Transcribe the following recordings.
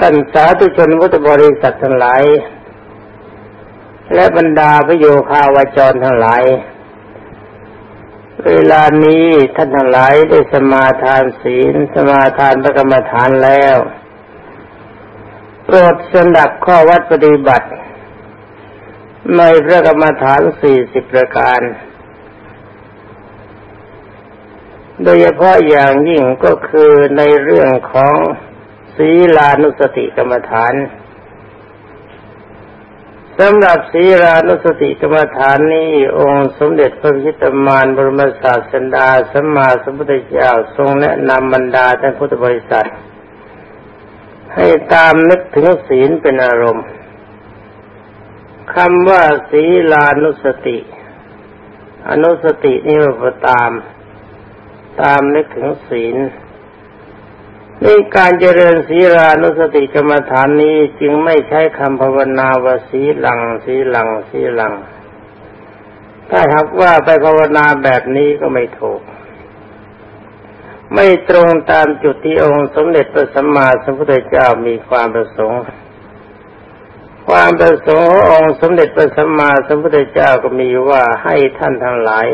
ตันสาธุชนพุทธบริษัททั้งหลาย และบรรดาพระโยคาวาจรทั้งหลาย เวลานี้ท่านทั้งหลายได้สมาทานศีล สมาทานพระกรรมฐานแล้วโปรดสนับข้อวัดปฏิบัติ ในพระกรรมฐานสี่สิบประการ โดยเฉพาะอย่างยิ่งก็คือในเรื่องของ ศีลานุสติกรรมฐานสำหรับศีลานุสติกรรมฐานนี้องค์สมเด็จพระพิชิตมารบรมศาสดาสัมมาสัมพุทธเจ้าทรงแนะนำบรรดาท่านพุทธบริษัท ให้ตามนึกถึงศีลเป็นอารมณ์คำว่าศีลานุสติ อนุสตินี่ว่าตาม ตามนึกถึงศีล ในการเจริญศีรานุสติกรรมฐานนี้จึงไม่ใช้คำภาวนาว่าสีหลังสีหลังสีหลัง ถ้าหากว่าไปภาวนาแบบนี้ก็ไม่ถูก ไม่ตรงตามจุดที่องค์สมเด็จพระสัมมาสัมพุทธเจ้ามีความประสงค์ ความประสงค์ขององค์สมเด็จพระสัมมาสัมพุทธเจ้าก็มีว่าให้ท่านทั้งหลาย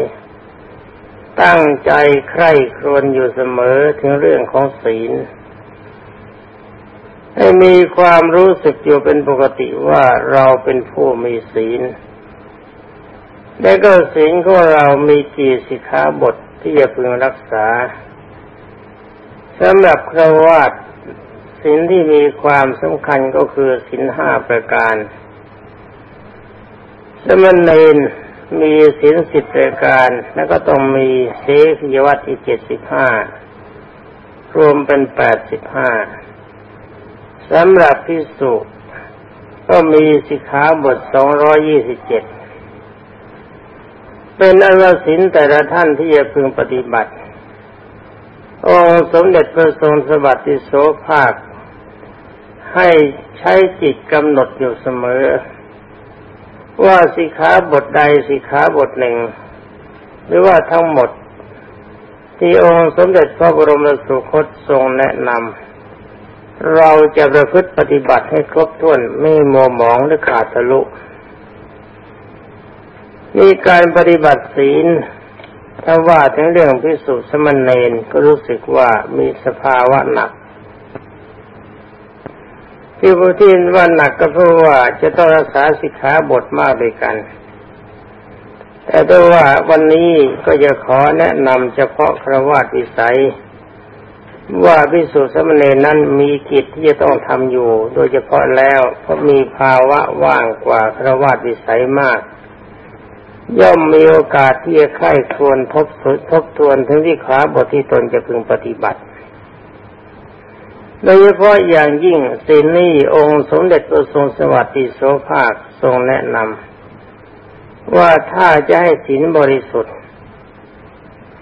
ตั้งใจใคร่ครวญอยู่เสมอถึงเรื่องของศีล ให้มีความรู้สึกอยู่เป็นปกติว่าเราเป็นผู้มีศีล และก็ศีลของเรามีกี่สิกขาบทที่จะพึงรักษาสำหรับครวาตศีลที่มีความสำคัญก็คือศีลห้าประการ สมณเณรมีศีลสิบปรายการ แล้วก็ต้องมีเสพิยวัตอีกเจ็ดสิบห้ารวมเป็นแปดสิบห้า สำหรับพิสุก็มีสิกขาบทสองร้อยี่สิบเจ็ดเป็นอนุสินแต่ละท่านที่จะพึงปฏิบัติ องสมเด็จพระทรงสวัสดิโสภาค ให้ใช้จิตกำหนดอยู่เสมอ ว่าสิขาบทใดสิขาบทหนึ่ง หรือว่าทั้งหมด ที่องค์สมเด็จพระบรมสุคตทรงแนะนำ เราจะประพฤติปฏิบัติให้ครบถ้วนไม่มัวหมองหรือขาดทะลุมีการปฏิบัติศีลถ้าว่าถึงเรื่องพิสุสมณเณรก็รู้สึกว่ามีสภาวะหนัก ที่ผู้ที่ว่าหนักก็เพราะว่าจะต้องรักษาสิกขาบทมากด้วยกัน แต่ด้วยว่าวันนี้ก็จะขอแนะนำเฉพาะครวาสวิสัย ว่าพิสุสมณีนั้นมีกิจที่จะต้องทำอยู่ โดยเฉพาะแล้วเพราะมีภาวะว่างกว่าครวาสวิสัยมาก ย่อมมีโอกาสที่จะไข้ควรทบทบทวนถึงที่ขาบทที่ตนจะพึงปฏิบัติ โดยเฉพาะอย่างยิ่งสินนี้องค์สมเด็จพระทรงสวัสดิโสภาคทรงแนะนำว่าถ้าจะให้ศีลบริสุทธิ์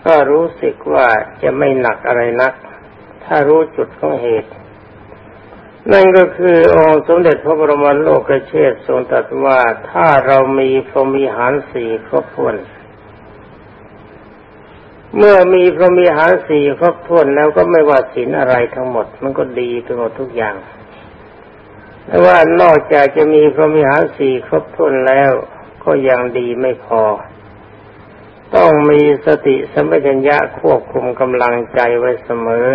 ก็รู้สึกว่าจะไม่หนักอะไรนัก ถ้ารู้จุดของเหตุ นั่นก็คือองค์สมเด็จพระบรมโลกเชษทรงตรัสว่าถ้าเรามีพรหมีหารสี่ครบถ้วนเมื่อมีพรหมีหารสี่ครบถ้วนแล้วก็ไม่ว่าศีลอะไรทั้งหมด มันก็ดีไปหมดทุกอย่างแต่ว่านอกจากจะมีพรหมีหารสี่ครบถ้วนแล้วก็ยังดีไม่พอ ต้องมีสติสัมปชัญญะควบคุมกำลังใจไว้เสมอ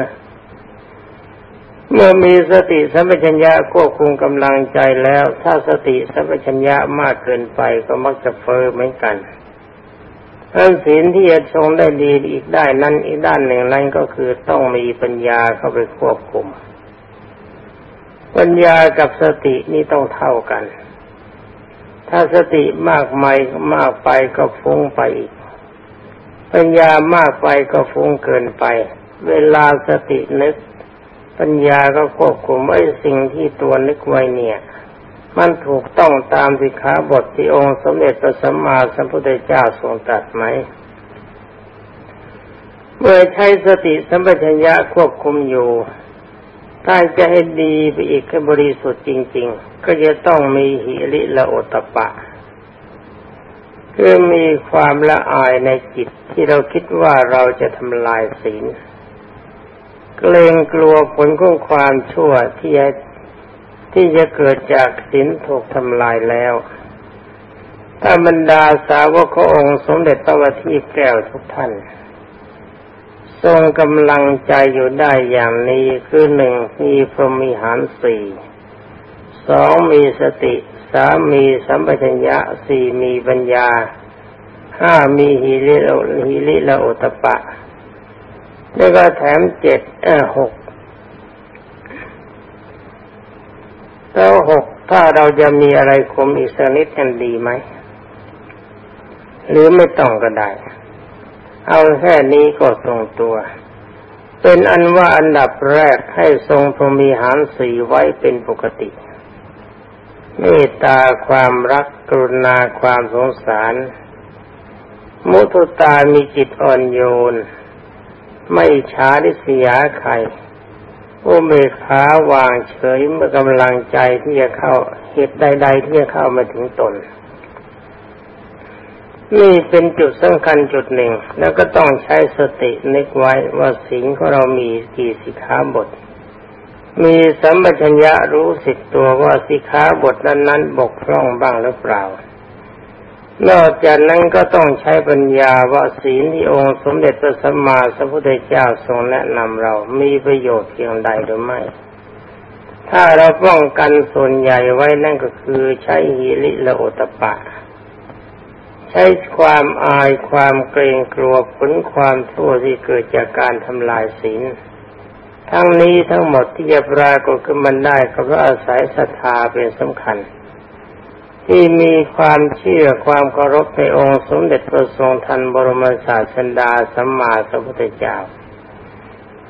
เมื่อมีสติสัมปชัญญะควบคุมกำลังใจแล้ว ถ้าสติสัมปชัญญะมากเกินไปก็มักจะเฟ้อเหมือนกันอันศีลที่จะทรงได้ดีอีกได้นั้นอีกด้านหนึ่งนั้นก็คือต้องมีปัญญาเข้าไปควบคุม ปัญญากับสตินี่ต้องเท่ากัน ถ้าสติมากไม่มากไปก็ฟุ้งไปอีก ปัญญามากไปก็ฟุ้งเกินไป เวลาสตินึก ปัญญาก็ควบคุมไอ้สิ่งที่ตัวนึกไว้เนี่ย มันถูกต้องตามสิขาบทที่องค์สมเด็จพระสัมมาสัมพุทธเจ้าทรงตรัสไหม เมื่อใช้สติสัมปชัญญะควบคุมอยู่ถ้าจะให้ดีไปอีกให้บริสุทธิ์จริง ๆ ก็จะต้องมีหิริละโอตปะ คือมีความละอายในจิตที่เราคิดว่าเราจะทำลายศีล เกรงกลัวผลของความชั่วที่จะที่จะเกิดจากศีลถูกทำลายแล้ว ถ้าบรรดาสาวกขององค์สมเด็จพระวทีแก้วทุกท่าน ทรงกำลังใจอยู่ได้อย่างนี้คือหนึ่งมีพรหมิหารสี่สองมีสติสามมีสัมปชัญญะสี่มีปัญญาห้ามีฮิริโอฮิริละโอตปะ แล้วก็แถมเจ็ดเออหกแล้วหกถ้าเราจะมีอะไรคมอีกสักนิดกันดีไหม หรือไม่ต้องก็ได้ เอาแค่นี้ก็ตรงตัว เป็นอันว่าอันดับแรกให้ทรงพรมีหารสี่ไว้เป็นปกติเมตตาความรักกรุณาความสงสาร มุทุตามีจิตอ่อนโยน ไม่ช้าดิสยาใครอุเบกขาวางเฉยเมื่อกำลังใจที่จะเข้าเหตุใด ๆ ที่จะเข้ามาถึงตน นี่เป็นจุดสำคัญจุดหนึ่ง แล้วก็ต้องใช้สตินึกไว้ว่าสิ่งของเรามีกี่สิขาบท มีสัมปชัญญะรู้สึกตัวว่าสิขาบทนั้นๆ บกพร่องบ้างหรือเปล่า นอกจากนั้นก็ต้องใช้ปัญญาว่าศีลที่องค์สมเด็จพระสัมมาสัมพุทธเจ้าทรงแนะนำเรามีประโยชน์เพียงใดหรือไม่ ถ้าเราป้องกันส่วนใหญ่ไว้นั่นก็คือใช้หิริละโอตปะ ใช้ความอายความเกรงกลัวผลความทั่วที่เกิดจากการทำลายศีล ทั้งนี้ทั้งหมดที่จะปรากฏขึ้นมันได้ก็เพราะอาศัยศรัทธาเป็นสำคัญ ที่มีความเชื่อความเคารพในองค์สมเด็จพระทรงทันบรมศาสดาสัมมาสัมพุทธเจ้า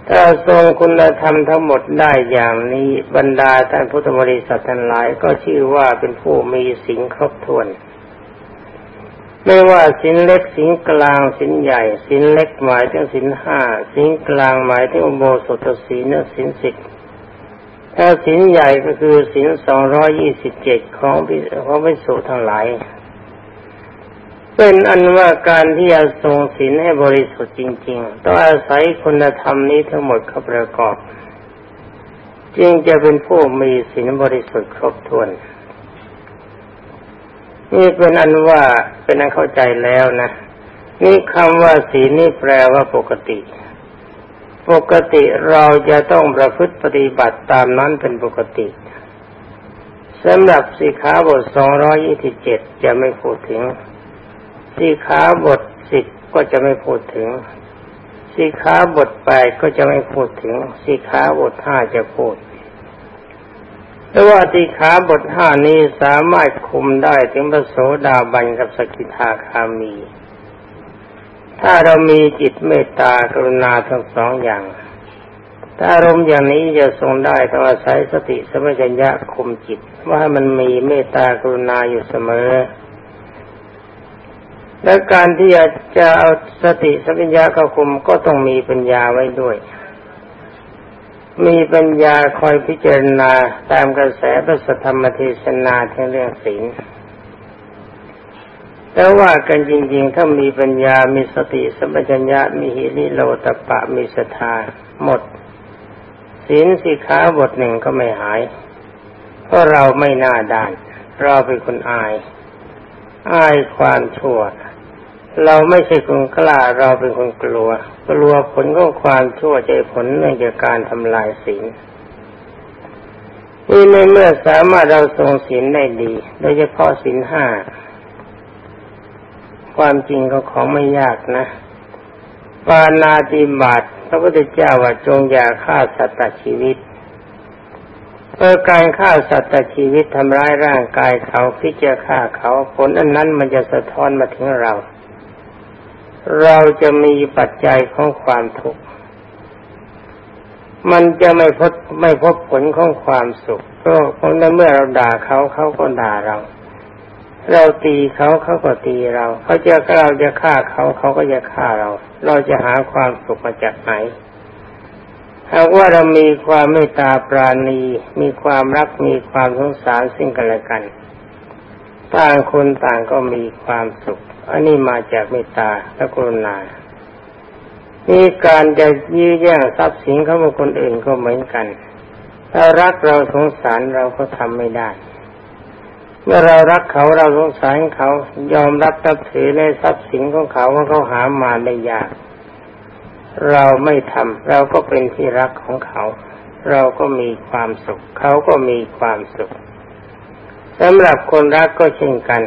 ถ้าทรงคุณธรรมทั้งหมดได้อย่างนี้บรรดาท่านพุทธบริษัททั้งหลายก็ชื่อว่าเป็นผู้มีสิ่งครบถ้วน ไม่ว่าสินเล็กสินกลางสินใหญ่ สินเล็กหมายถึงสินห้าสินกลางหมายถึงโบสถศีลสินสิบ ถ้าสินใหญ่ก็คือสินสองร้อยยี่สิบเจ็ดของของพิสุทั้งหลาย เป็นอันว่าการที่จะทรงศีลให้บริสุทธิ์จริง ๆ ต้องอาศัยคุณธรรมนี้ทั้งหมดเข้าประกอบ จึงจะเป็นผู้มีศีลบริสุทธิ์ครบถ้วนนี่เป็นอันว่าเป็นอันเข้าใจแล้วนะ นี่คำว่าศีลนี่แปลว่าปกติ ปกติเราจะต้องประพฤติปฏิบัติตามนั้นเป็นปกติสำหรับสีขาบทสองร้อยี่สิบเจ็ดจะไม่พูดถึงสีขาบทสิบก็จะไม่พูดถึงสีขาบทแปดก็จะไม่พูดถึงสีขาบทห้าจะพูดแต่ว่าติขาบทห้านี้สามารถคุมได้ถึงพระโสดาบันกับสกิทาคามี ถ้าเรามีจิตเมตตากรุณาทั้งสองอย่าง ถ้าอารมณ์อย่างนี้จะทรงได้ต้องอาศัยสติสมัญญะคุมจิต ว่าให้มันมีเมตตากรุณาอยู่เสมอ และการที่จะเอาสติสัมปชัญญะเข้าคุมก็ต้องมีปัญญาไว้ด้วย มีปัญญาคอยพิจารณาตามกระแสพระธรรมเทศนาทั้งเรื่องศีล แต่ว่ากันจริงๆ ถ้ามีปัญญา มีสติสัมปชัญญะ มีหิริโลตปะ มีศรัทธาหมดศีลสิขาบทหนึ่งก็ไม่หาย เพราะเราไม่น่าด้าน เราเป็นคนอาย อายความชั่ว เราไม่ใช่คนกล้า เราเป็นคนกลัว กลัวผลของความชั่วใจผลเนื่องจากการทำลายศีลนี่ในเมื่อสามารถเราทรงศีลได้ดี โดยเฉพาะศีลห้า ความจริงก็ของไม่ยากนะ ปานาติบาตพระพุทธเจ้าว่าจงอย่าฆ่าสัตว์ชีวิตเมื่อการฆ่าสัตว์ชีวิตทำร้ายร่างกายเขาพิจารฆ่าเขาผลอันนั้นมันจะสะท้อนมาถึงเรา เราจะมีปัจจัยของความทุกข์มันจะไม่พบไม่พบผลของความสุขเพราะเพราะในเมื่อเราด่าเขาเขาก็ด่าเรา เราตีเขาเขาก็ตีเรา เขาจะเราจะฆ่าเขาเขาก็จะฆ่าเรา เราจะหาความสุขมาจากไหนหากว่าเรามีความเมตตาปราณี มีความรักมีความสงสารซึ่งกันและกัน ต่างคนต่างก็มีความสุข อันนี้มาจากเมตตาและกรุณานี่การจะยื้อแย่งทรัพย์สินของบุคคลอื่นก็เหมือนกัน ถ้ารักเราสงสารเราก็ทำไม่ได้ เมื่อเรารักเขาเราสงสารเขายอมรับนับถือในทรัพย์สินของเขาว่าเขาหามาได้ยาก เราไม่ทำเราก็เป็นที่รักของเขา เราก็มีความสุข เขาก็มีความสุขสำหรับคนรักก็เช่นกัน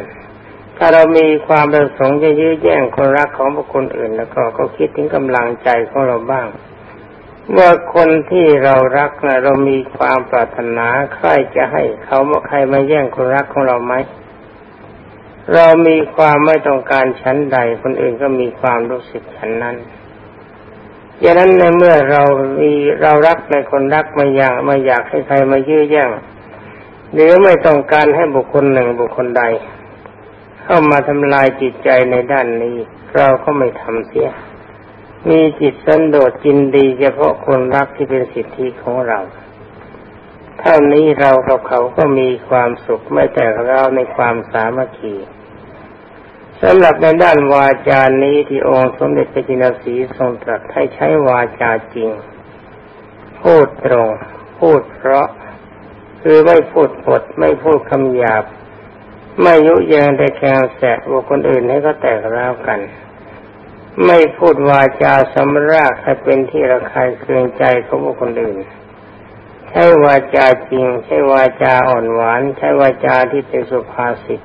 ถ้าเรามีความประสงค์จะยื้อแย่งคนรักของบุคคลอื่น แล้วก็ก็คิดถึงกำลังใจของเราบ้าง ว่าคนที่เรารักนะเรามีความปรารถนาใครจะให้เขาว่าใครมาแย่งคนรักของเราไหมเรามีความไม่ต้องการชั้นใด คนอื่นก็มีความรู้สึกฉันนั้นอย่างนั้นในเมื่อเรามีเรารักในคนรักไม่อยากไม่อยากให้ใครมายื้อแย่งหรือไม่ต้องการให้บุคคลหนึ่งบุคคลใด เข้ามาทำลายจิตใจในด้านนี้ เราก็ไม่ทำเสีย มีจิตสันโดษจินดีเฉพาะคนรักที่เป็นสิทธิของเรา เท่านี้เรากับเขาก็มีความสุขไม่แต่เราในความสามัคคีสำหรับในด้านวาจานี้ที่องค์สมเด็จพระจินสีทรงตรัสให้ใช้วาจาจริง พูดตรง พูดเพราะ คือไม่พูดปดไม่พูดคำหยาบ ไม่ยุยงแต่แคงแสะบุคคลอื่นให้ก็แตกร้าวกัน ไม่พูดวาจาสำรากให้เป็นที่ระคายเคืองใจของบุคคลอื่น ใช้วาจาจริง ใช้วาจาอ่อนหวาน ใช้วาจาที่เป็นสุภาษิต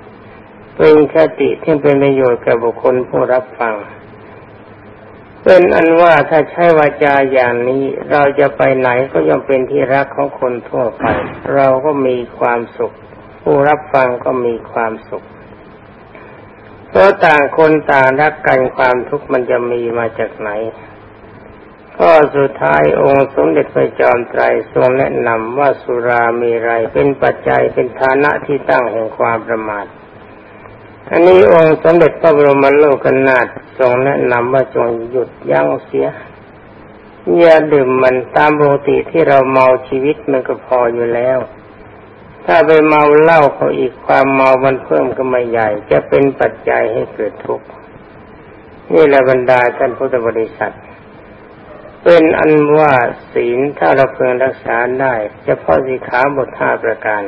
เป็นคติที่เป็นประโยชน์แก่บุคคลผู้รับฟัง เป็นอันว่าถ้าใช้วาจาอย่างนี้ เราจะไปไหนก็ย่อมเป็นที่รักของคนทั่วไป เราก็มีความสุข ผู้รับฟังก็มีความสุข เพราะต่างคนต่างรักกันความทุกข์มันจะมีมาจากไหนก็สุดท้ายองค์สมเด็จพระจอมไตรทรงแนะนำว่าสุรามีไรเป็นปัจจัยเป็นฐานะที่ตั้งแห่งความประมาท อันนี้องค์สมเด็จพระบรมโลกนาถทรงแนะนำว่าจงหยุดยั้งเสียอย่าดื่มมันตามปกติที่เราเมาชีวิตมันก็พออยู่แล้ว ถ้าไปเมาเหล้าเขาอีกความเมามันเพิ่มก็ไม่ใหญ่ จะเป็นปัจจัยให้เกิดทุกข์นี่แหละบรรดาท่านพุทธบริษัท เป็นอันว่าศีลถ้าเราเพิ่งรักษาได้จะพาะสิขาบทห้าประการ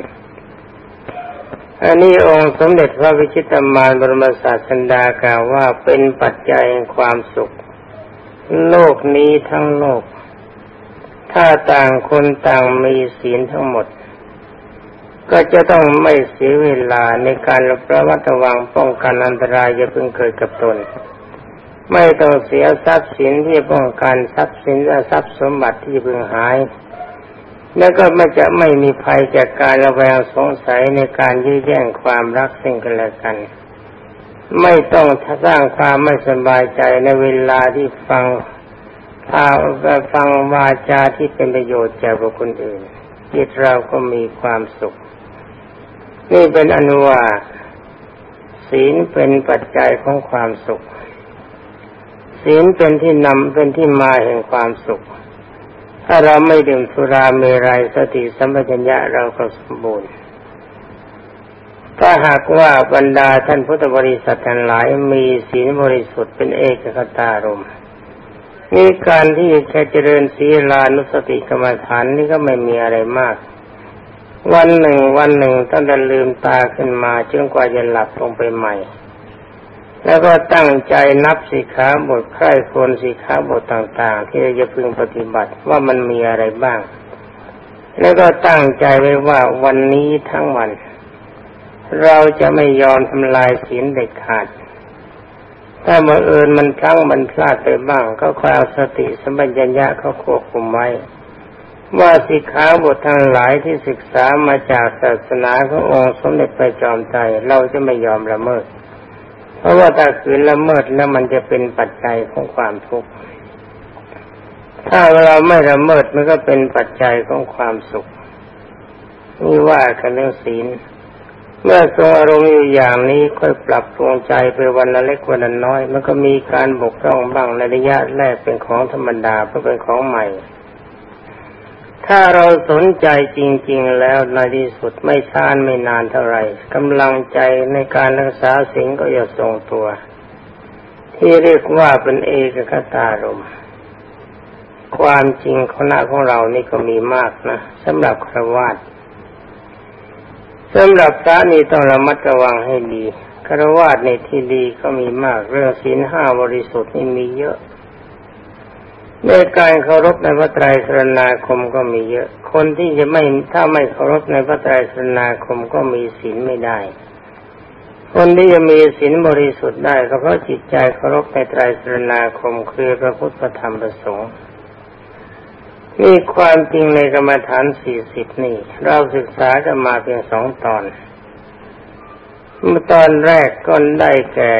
อันนี้องค์สมเด็จพระวิชิตามานบรมศาสันดากล่าวว่าเป็นปัจจัยแห่งความสุข โลกนี้ทั้งโลก ถ้าต่างคนต่างมีศีลทั้งหมด ก็จะต้องไม่เสียเวลาในการระมัดระวังป้องกันอันตรายจะเพิ่งเกิดกับตน ไม่ต้องเสียทรัพย์สินที่ป้องกันทรัพย์สินและทรัพย์สมบัติที่เพิ่งหาย แล้วก็ไม่จะไม่มีภัยจากการระแวงสงสัยในการยื้อแย่งความรักซึ่งกันและกัน ไม่ต้องสร้างความไม่สบายใจในเวลาที่ฟังฟังวาจาที่เป็นประโยชน์แก่บุคคลอื่นจิตเราก็มีความสุข นี่เป็นอนุวาศีลเป็นปัจจัยของความสุข ศีลเป็นที่นำเป็นที่มาแห่งความสุข ถ้าเราไม่ดื่มสุราเมรัยสติสัมปชัญญะเราก็สมบูรณ์ถ้าหากว่าบรรดาท่านพุทธบริษัททั้งหลายมีศีลบริสุทธิ์เป็นเอกคตารมนี่การที่แค่เจริญศีลานุสติกรรมฐานนี่ก็ไม่มีอะไรมาก วันหนึ่งวันหนึ่งตั้งแต่ลืมตาขึ้นมาจนกว่าจะหลับลงไปใหม่ แล้วก็ตั้งใจนับสิขาบทใคร่ควรสิขาบทต่าง ๆ ที่จะพึงปฏิบัติว่ามันมีอะไรบ้าง แล้วก็ตั้งใจไว้ว่าวันนี้ทั้งวัน เราจะไม่ยอมทำลายศีลเด็ดขาด ถ้าเมื่อเอิญมันครั้งมันพลาดไปบ้าง ก็คอยเอาสติสมัญญะเขาควบคุมไว้ ว่าสิกขาบททั้งหลายที่ศึกษามาจากศาสนาขององค์สมเด็จพระจอมไตรเราจะไม่ยอมละเมิด เพราะว่าถ้าขืนละเมิดแล้วมันจะเป็นปัจจัยของความทุกข์ถ้าเราไม่ละเมิดมันก็เป็นปัจจัยของความสุขนี่ว่ากันเรื่องศีลเมื่อทรงอารมณ์อยู่อย่างนี้ค่อยปรับปรุงใจไปวันละเล็กวันละน้อย มันก็มีการบกพร่องบ้างในระยะแรกเป็นของธรรมดาเพราะเป็นของใหม่ ถ้าเราสนใจจริง ๆ แล้วในที่สุดไม่ช้านไม่นานเท่าไหร่กำลังใจในการรักษาสิ่งก็จะทรงตัว ที่เรียกว่าเป็นเอกคตารมความจริงคณะของเรานี่ก็มีมากนะสำหรับครวาตสำหรับพระนี่ต้องระมัดระวังให้ดีครวาสในที่ดีก็มีมาก เรื่องศีลห้าบริสุทธิ์นี่มีเยอะ ในการเคารพในพระไตรสรณาคมก็มีเยอะ คนที่จะไม่ถ้าไม่เคารพในพระไตรสรณาคมก็มีศีลไม่ได้ คนที่จะมีศีลบริสุทธิ์ได้ก็เพราะจิตใจเคารพในไตรสรณาคมคือพระพุทธธรรมประสงค์นี่ความจริงในกรรมฐานสี่สิบนี่ เราศึกษากันมาเพียงสองตอนเมื่อตอนแรกก็ได้แก่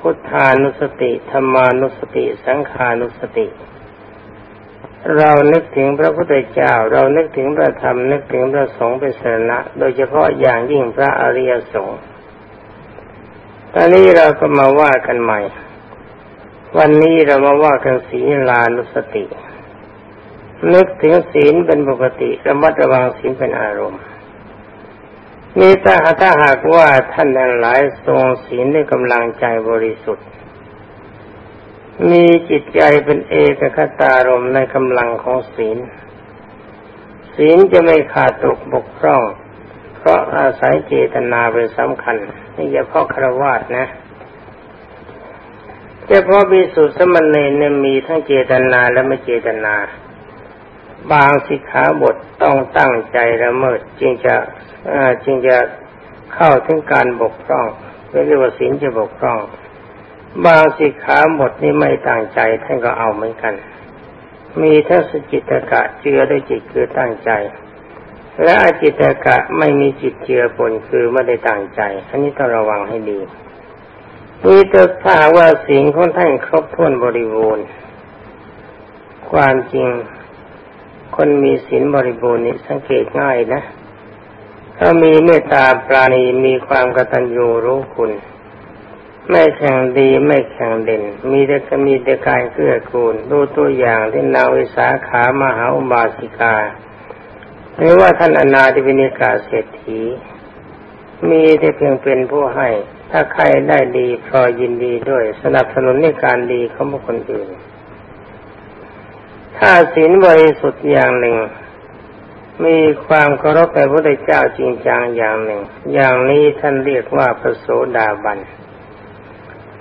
พุทธานุสติธรรมานุสติ สังขานุสติ เรานึกถึงพระพุทธเจ้า เรานึกถึงพระธรรมนึกถึงพระสงฆ์เป็นสระโดยเฉพาะอย่างยิ่งพระอริยสงฆ์ตอนนี้เราก็มาว่ากันใหม่ วันนี้เรามาว่ากันศีลานุสติ นึกถึงศีลเป็นปกติระมัดระวังศีลเป็นอารมณ์นี่ถ้าถ้าหากว่าท่านทั้งหลายทรงศีลด้วยกำลังใจบริสุทธิ์ มีจิตใจเป็นเอกคตารมในกำลังของศีล ศีลจะไม่ขาดตกบกพร่อง เพราะอาศัยเจตนาเป็นสำคัญนี่เฉพาะครวาสนะเฉพาะบิสุทธิสมณีเนี่ยมีทั้งเจตนาและไม่เจตนา บางสิกขาบทต้องตั้งใจละเมิดจึงจะจึงจะเข้าถึงการบกพร่องเรียกว่าศีลจะบกพร่อง บางสิกขาบทนี่ไม่ตั้งใจท่านก็เอาเหมือนกัน มีทั้งสจิตกะเจือด้วยจิตคือตั้งใจ และอจิตกะไม่มีจิตเจือปนคือไม่ได้ตั้งใจ อันนี้ต้องระวังให้ดีนี่ถ้าว่าสิ่งของท่านครบถ้วนบริบูรณ์ ความจริง คนมีศีลบริบูรณ์นี่สังเกตง่ายนะ ถ้ามีเมตตาปราณีมีความกตัญญูรู้คุณ ไม่แข่งดีไม่แข่งเด่น มีแต่ก็มีแต่การเกื้อกูลดูตัวอย่างที่นาวิสาขามหาอุบาสิกาหรือว่าท่านอนาธิวินิกาเศรษฐี มีแต่เพียงเป็นผู้ให้ ถ้าใครได้ดีพอยินดีด้วย สนับสนุนในการดีของบุคคลอื่น ถ้าศีลบริสุทธิ์อย่างหนึ่ง มีความเคารพในพระพุทธเจ้าจริงจังอย่างหนึ่ง อย่างนี้ท่านเรียกว่าพระโสดาบัน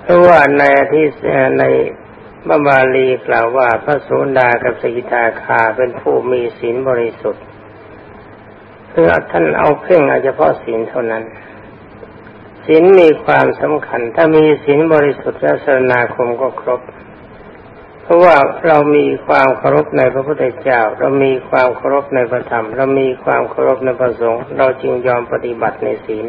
ราะว่าในที่ในบาบาลีกล่าวว่าพระโสดากับสกิทาคาเป็นผู้มีศีลบริสุทธิ์คือท่านเอาเพ่งเฉพาะศีลเท่านั้นศีลมีความสำคัญ ถ้ามีศีลบริสุทธิ์และสนาคมก็ครบ เพราะว่าเรามีความเคารพในพระพุทธเจ้า เรามีความเคารพในพระธรรม เรามีความเคารพในพระสงฆ์เราจึงยอมปฏิบัติในศีล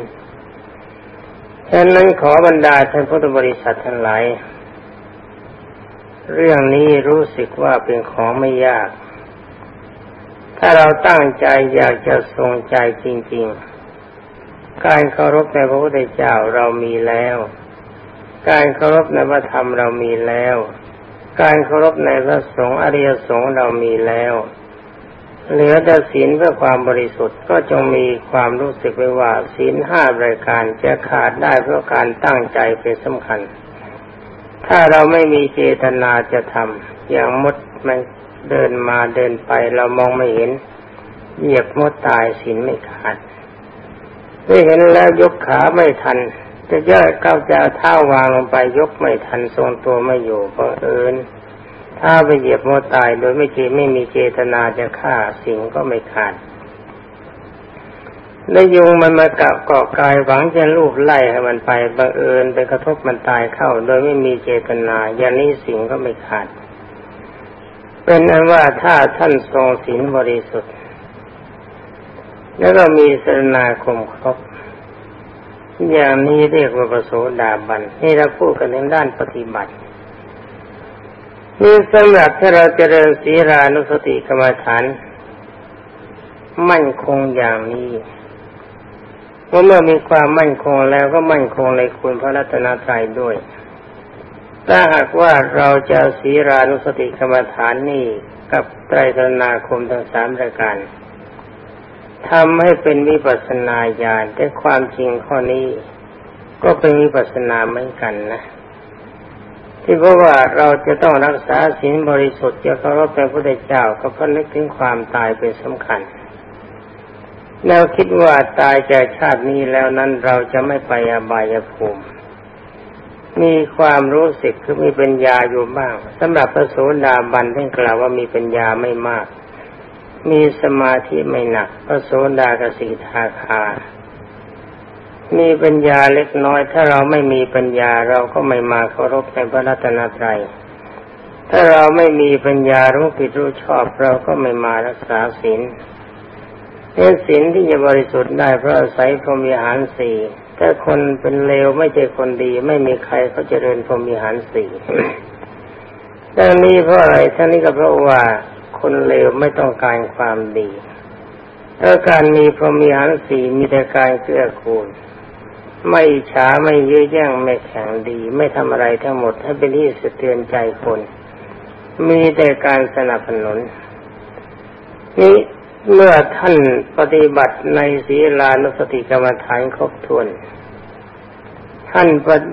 ฉะนั้นขอบรรดาท่านพุทธบริษัททั้งหลาย เรื่องนี้รู้สึกว่าเป็นของไม่ยาก ถ้าเราตั้งใจอยากจะทรงใจจริง ๆ การเคารพในพระพุทธเจ้าเรามีแล้ว การเคารพในพระธรรมเรามีแล้ว การเคารพในพระสงฆ์อริยสงฆ์เรามีแล้ว เหลือแต่ศีลเพื่อความบริสุทธิ์ก็จงมีความรู้สึกไว้ว่าศีลห้ารายการจะขาดได้เพราะการตั้งใจเป็นสำคัญ ถ้าเราไม่มีเจตนาจะทำอย่างมดมันเดินมาเดินไปเรามองไม่เห็น เหยียบมดตายศีลไม่ขาดได้เห็นแล้วยกขาไม่ทัน จะเยอะก้าวจะเท้าวางลงไปยกไม่ทันทรงตัวไม่อยู่เพราะเอิญ ถ้าไปเหยียบมตายโดยไม่เจไม่มีเจตนาจะฆ่าสิ่งก็ไม่ขาดแล้วยุงมันมาเกาะเกาะกายหวังจะลูบไล่ให้มันไปบังเอิญไปกระทบมันตายเข้า โดยไม่มีเจตนาอย่างนี้สิ่งก็ไม่ขาด เป็นนั้นว่าถ้าท่านทรงศีลบริสุทธิ์ แล้วก็มีสนาคมครบอย่างนี้เรียกว่าประโสดาบันนี่เราพูดกันในด้านปฏิบัติ นี่สำหรับถ้าเราจเจริญศีรานุสติกรรมฐาน มั่นคงอย่างนี้เมื่อมีความมั่นคงแล้วก็มั่นคงในคุณพระรัตนตรัยด้วย ถ้าหากว่าเราจะศีรานุสติกรรมฐานนี่กับไตรสนาคมทั้งสามรายการทำให้เป็นวิปัสนาญาณแต่ความจริงข้อนี้ ก็เป็นวิปัสนาเหมือนกันนะ ที่เพราะว่าเราจะต้องรักษาศีลบริสุทธิ์จะเคารพพระพุทธเจ้าก็เพราะนึกถึงความตายเป็นสำคัญ แล้วคิดว่าตายจากชาตินี้แล้วนั้นเราจะไม่ไปอบายภูมิ มีความรู้สึกคือมีปัญญาอยู่บ้างสำหรับพระโสดาบันท่านกล่าวว่ามีปัญญาไม่มาก มีสมาธิไม่หนักพระโสดากสิทาคา มีปัญญาเล็กน้อย ถ้าเราไม่มีปัญญาเราก็ไม่มาเคารพในพระรัตนตรัยถ้าเราไม่มีปัญญารู้ผิดรู้ชอบเราก็ไม่มารักษาศีลเป็นศีลที่จะบริสุทธิ์ได้เพราะอาศัยพรหมีหารสี่ถ้าคนเป็นเลวไม่ใช่คนดี ไม่มีใครเขาจเจริญพรหมีหารสี่ดังนี้เพราะอะไรท่านนี้ก็เพราะว่าคนเลวไม่ต้องการความดีถ้าการมีพรหมีหารสี่มีแต่การเกื้อกูล ไม่ช้าไม่เยื้อแย่งไม่แข่งดี ไม่ทำอะไรทั้งหมดให้เป็นที่สะเทือนใจคน มีแต่การสนับสนุน นี่เมื่อท่านปฏิบัติในศีลานุสติกรรมฐานครบถ้วน ท่าน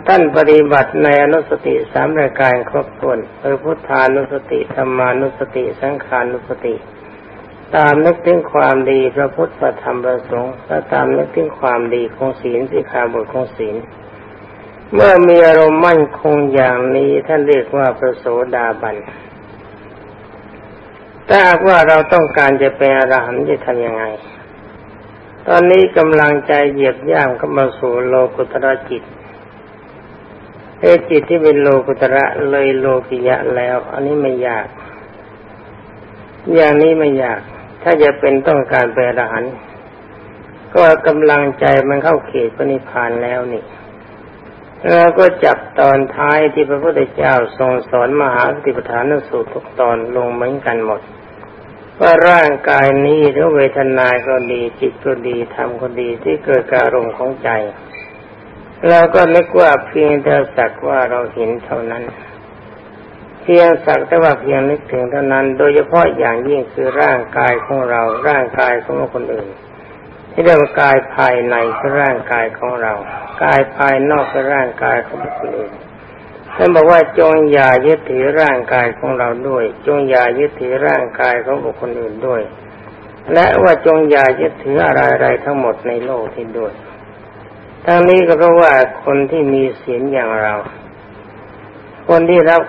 ท่านปฏิบัติในอนุสติสามรายการครบถ้วนคือพุทธานุสติธรรมานุสติ สังขานุสติ ตามนึกถึงความดีพระพุทธธรรมประสงค์และตามนึกถึงความดีของศีลสิขาบทของศีล เมื่อมีอารมณ์มั่นคงอย่างนี้ท่านเรียกว่าประโสดาบันถ้าหากว่าเราต้องการจะเป็นอรหันต์จะทำยังไง ตอนนี้กำลังใจเหยียบย่างก็มาสู่โลกุตระจิตเอจิตที่เป็นโลกุตระเลยโลกิยะแล้ว อันนี้ไม่ยาก อย่างนี้ไม่ยาก ถ้าจะเป็นต้องการเป็นอรหันต์ก็กำลังใจมันเข้าเขตปณิพานแล้วนี่แล้วก็จับตอนท้ายที่พระพุทธเจ้าทรงสอนมหาสติปัฏฐานสูตรทุกตอนลงเหมือนกันหมด ว่าร่างกายนี้หรือเวทนาก็ดีจิตก็ดีธรรมก็ดีที่เกิดการอารมณ์ของใจเราก็นึกว่าเพียงแต่สักว่าเราเห็นเท่านั้น พียงสักแต่ว่าเพียงนึกถึงเท่านั้น โดยเฉพาะอย่างยิ่งคือร่างกายของเรา ร่างกายของคนอื่น ที่เรียกว่ากายภายในคือร่างกายของเรา กายภายนอกคือร่างกายของคนอื่นท่านบอกว่าจงอย่ายึดถือร่างกายของเราด้วย จงอย่ายึดถือร่างกายของบุคคลอื่นด้วย และว่าจงอย่ายึดถืออะไรๆทั้งหมดในโลกที่ด้วยทั้งนี้ก็เพราะว่าคนที่มีศีลอย่างเรา คนที่รับ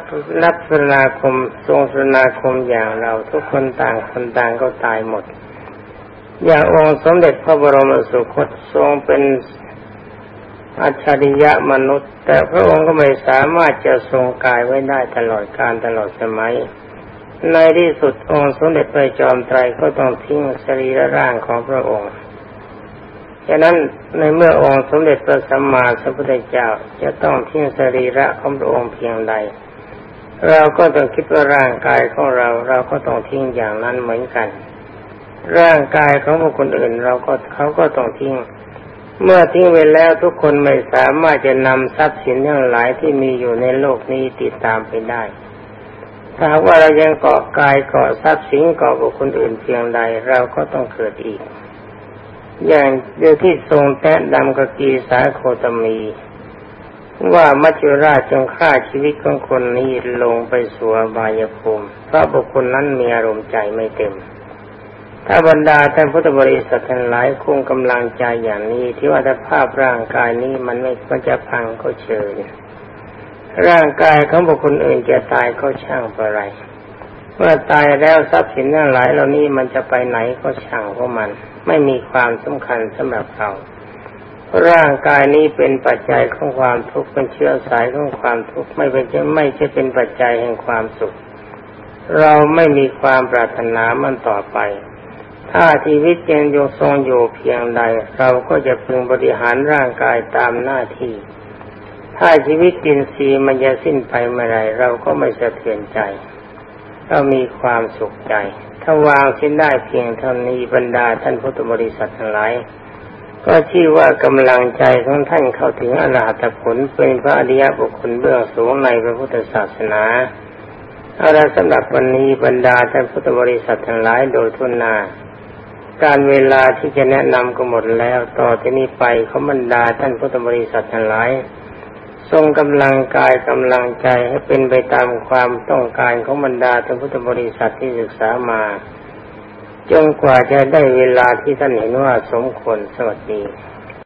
รับสนาคม ทรงสนาคมอย่างเรา ทุกคนต่างคนต่างก็ตายหมด อย่างองค์สมเด็จพระบรมสุคตทรงเป็นอัจฉริยะมนุษย์ แต่พระองค์ก็ไม่สามารถจะทรงกายไว้ได้ตลอดการตลอดสมัย ในที่สุดองค์สมเด็จพระจอมไตรก็ต้องทิ้งสรีระร่างของพระองค์ ฉะนั้นในเมื่อองค์สมเด็จพระสัมมาสัมพุทธเจ้าจะต้องทิ้งสรีระของพระองค์เพียงใด เราก็ต้องคิดว่าร่างกายของเราเราก็ต้องทิ้งอย่างนั้นเหมือนกัน ร่างกายของบุคคลอื่น เราก็เขาก็ต้องทิ้ง เมื่อทิ้งไปแล้วทุกคนไม่สามารถจะนำทรัพย์สินทั้งหลายที่มีอยู่ในโลกนี้ติดตามไปได้ถ้าว่าเรายังเกาะกายเกาะทรัพย์สินเกาะบุคคลอื่นเพียงใด เราก็ต้องเกิดอีก อย่างเดียวที่ทรงแตะดำกกีสาโคตมี ว่ามัจจุราชจงฆ่าชีวิตของคนนี้ลงไปสู่บายภูมิเพราะบุคคลนั้นมีอารมณ์ใจไม่เต็ม ถ้าบรรดาท่านพุทธบริษัททั้งหลายคงกำลังใจอย่างนี้ที่ว่าถ้าภาพร่างกายนี้มันไม่มันจะพังก็เชิญร่างกายของบุคคลอื่นจะตายก็ช่างอะไร เมื่อตายแล้วทรัพย์สินทั้งหลายเหล่านี้มันจะไปไหนก็ช่างของมัน ไม่มีความสำคัญสำหรับเรา ร่างกายนี้เป็นปัจจัยของความทุกข์เป็นเชื้อสายของความทุกข์ไม่เป็นไม่ใช่เป็นปัจจัยแห่งความสุข เราไม่มีความปรารถนามันต่อไป ถ้าชีวิตยังอยู่ทรงอยู่เพียงใด เราก็จะพึงบริหารร่างกายตามหน้าที่ ถ้าชีวิตดินซีมันจะสิ้นไปเมื่อไรเราก็ไม่สะเทือนใจ เรามีความสุขใจ ถ้าวางสิ้นได้เพียงเท่านี้บรรดาท่านพุทธบริษัททั้งหลายก็ชื่อว่ากำลังใจของท่านเข้าถึงอรหัตผลเป็นพระอริยบุคคลเบื้องสูงในพระพุทธศาสนาเอาละสำหรับวันนี้บรรดาท่านพุทธบริษัททั้งหลายโดยทุนนาการเวลาที่จะแนะนำก็หมดแล้ว ต่อที่นี้ไปเขาบรรดาท่านพุทธบริษัททั้งหลาย ทรงกำลังกายกำลังใจให้เป็นไปตามความต้องการของบรรดาท่านพุทธบริษัทที่ศึกษามาจนกว่าจะได้เวลาที่ท่านเห็นว่าสมควรสวัสดี